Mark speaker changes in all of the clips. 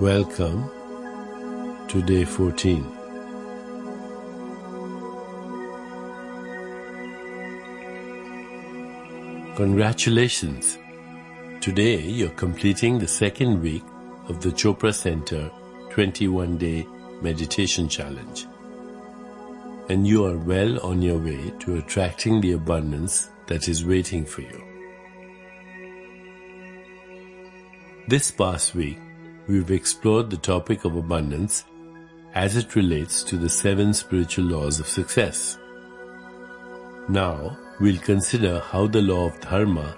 Speaker 1: Welcome to day 14. Congratulations! Today you're completing the second week of the Chopra Center 21 day meditation challenge. And you are well on your way to attracting the abundance that is waiting for you. This past week, we've explored the topic of abundance as it relates to the seven spiritual laws of success. Now, we'll consider how the law of dharma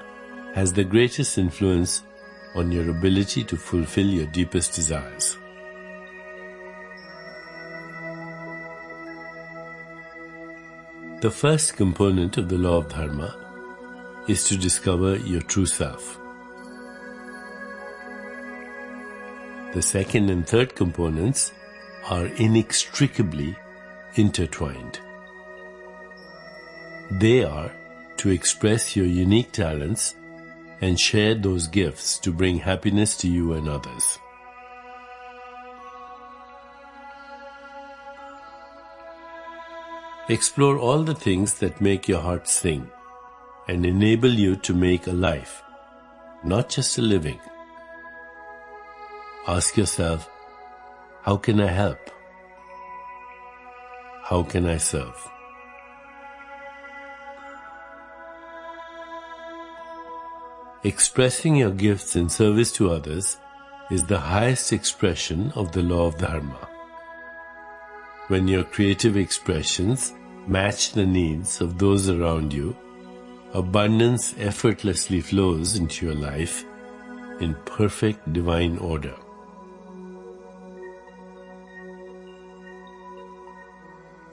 Speaker 1: has the greatest influence on your ability to fulfill your deepest desires. The first component of the law of dharma is to discover your true self. The second and third components are inextricably intertwined. They are to express your unique talents and share those gifts to bring happiness to you and others. Explore all the things that make your heart sing and enable you to make a life, not just a living. Ask yourself, how can I help? How can I serve? Expressing your gifts in service to others is the highest expression of the law of dharma. When your creative expressions match the needs of those around you, abundance effortlessly flows into your life in perfect divine order.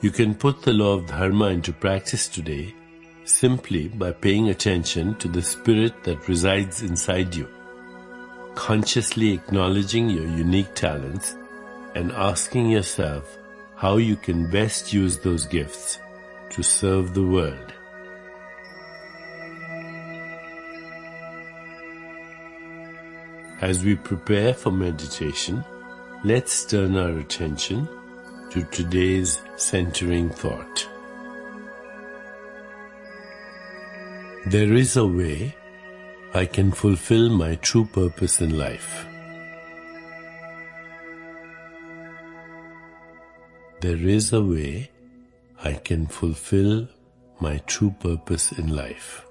Speaker 1: You can put the law of dharma into practice today simply by paying attention to the spirit that resides inside you, consciously acknowledging your unique talents and asking yourself how you can best use those gifts to serve the world. As we prepare for meditation, let's turn our attention to today's centering thought. There is a way I can fulfill my true purpose in life. There is a way I can fulfill my true purpose in life.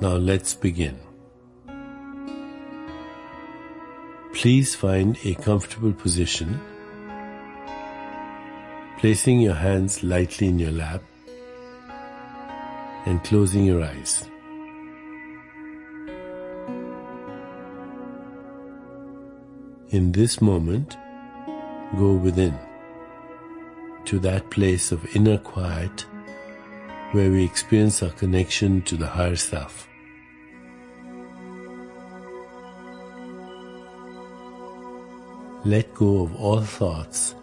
Speaker 1: Now let's begin. Please find a comfortable position, placing your hands lightly in your lap and closing your eyes. In this moment, go within to that place of inner quiet where we experience our connection to the higher self. Let go of all thoughts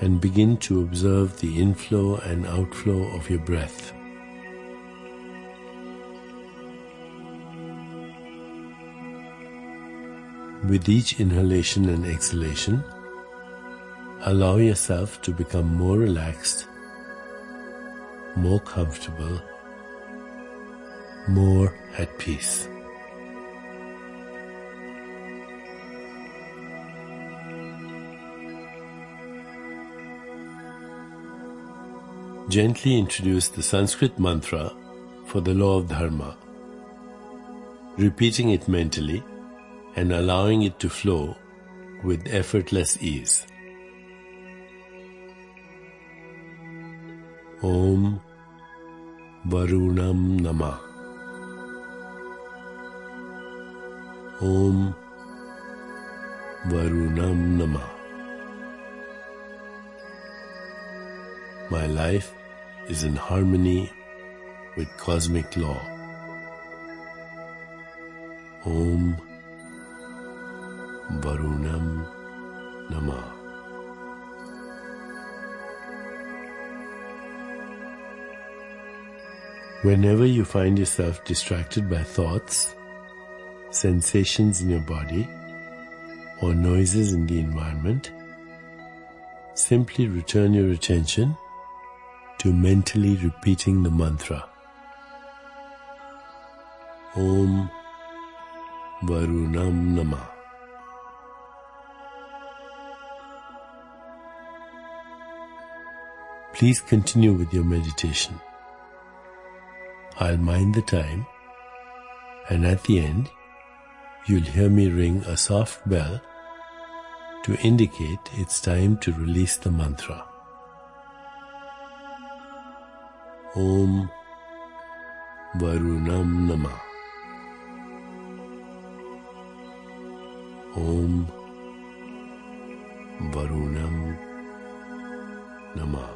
Speaker 1: and begin to observe the inflow and outflow of your breath. With each inhalation and exhalation, allow yourself to become more relaxed, more comfortable, more at peace. Gently introduce the Sanskrit mantra for the law of dharma, repeating it mentally and allowing it to flow with effortless ease. Om Varunam Nama. Om Varunam Nama. My life is in harmony with cosmic law. Om Varunam Whenever you find yourself distracted by thoughts, sensations in your body, or noises in the environment, simply return your attention to mentally repeating the mantra. Om Varunam Namah. Please continue with your meditation. I'll mind the time, and at the end, you'll hear me ring a soft bell to indicate it's time to release the mantra. Om Varunam Namah. Om Varunam Namah.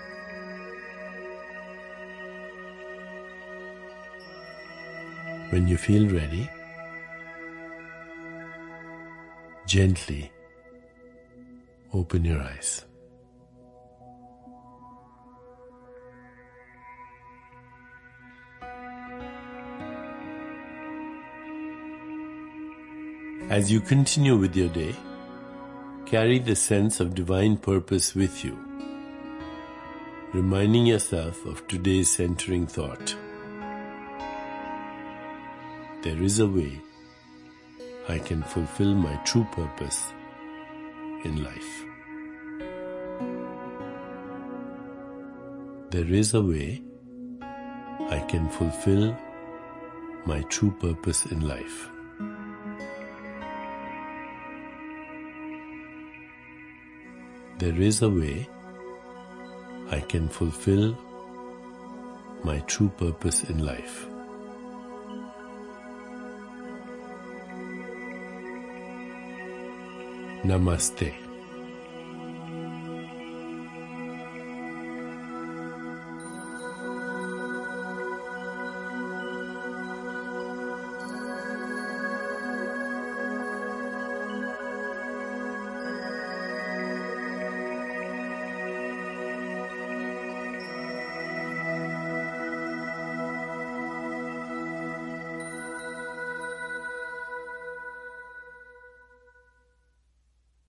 Speaker 1: When you feel ready, gently open your eyes. As you continue with your day, carry the sense of divine purpose with you, reminding yourself of today's centering thought. There is a way I can fulfill my true purpose in life. There is a way I can fulfill my true purpose in life. There is a way I can fulfill my true purpose in life. Namaste.